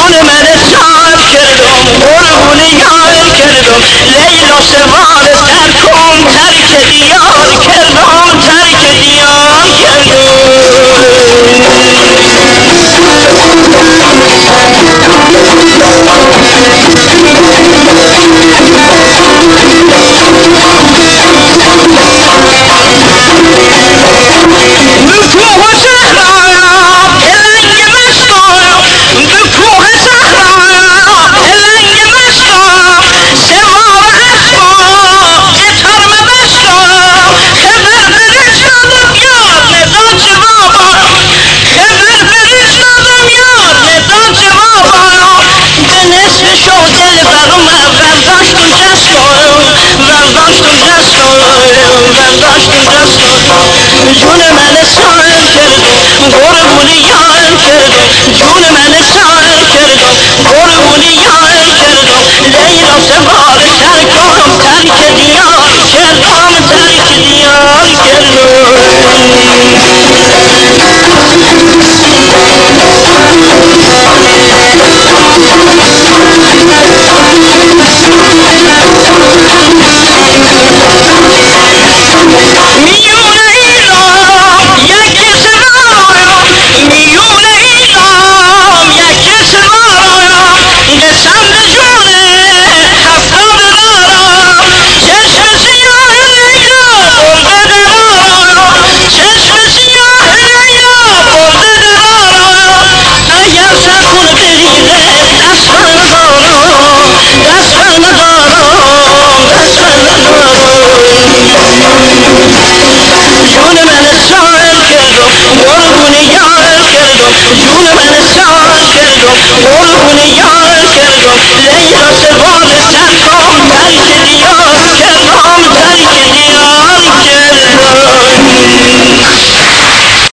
جون من شاد کردم قربون یار کردم لیلا سوار سر کن ترک دیار. جون من سال کرد. گرگونی یار